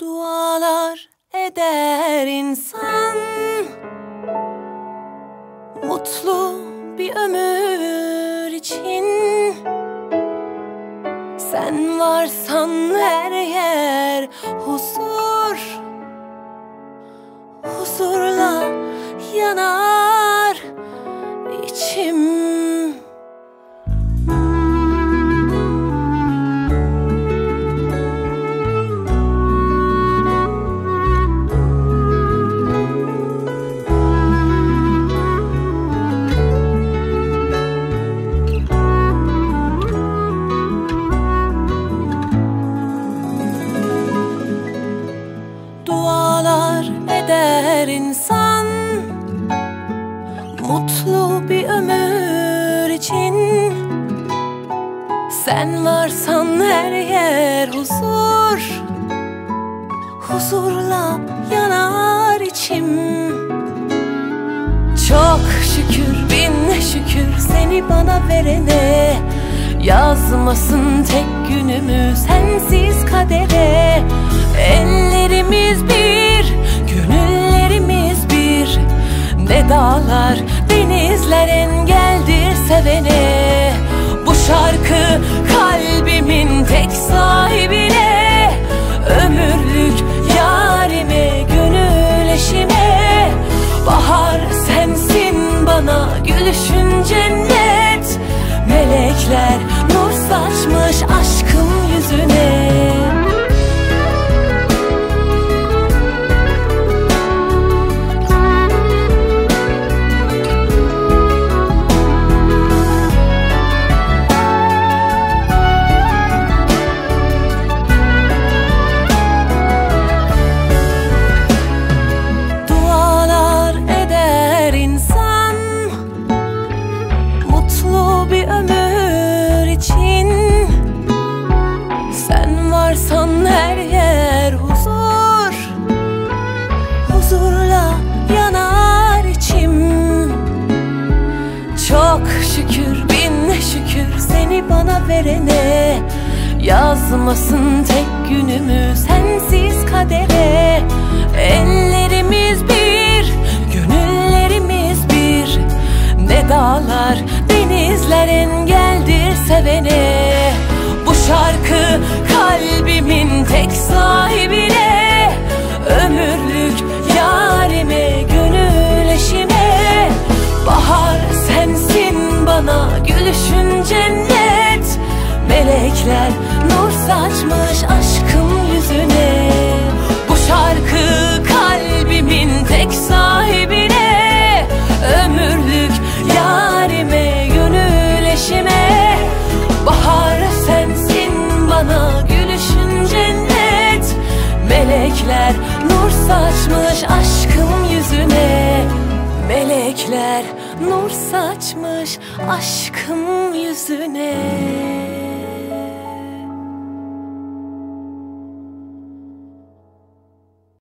Dualar eder insan. Mutlu bir ömür için. Sen varsan her yer huzur. Huzurla eder insan Mutlu bir ömür için. Sen varsan her yer huzur Huzurla yanar içim. Çok şükür bin şükür seni bana verene Yazmasın tek günümü Ne dağlar, denizler engeldir sevene. Bu şarkı kalbimin tek sahibine verene Yazmasın tek günümü sensiz kadere. Ellerimiz bir, gönüllerimiz bir. Ne dağlar, denizler engeldir sevene. Bu şarkı kalbimin tek sahibine saçmış aşkım yüzüne. Melekler nur saçmış aşkım yüzüne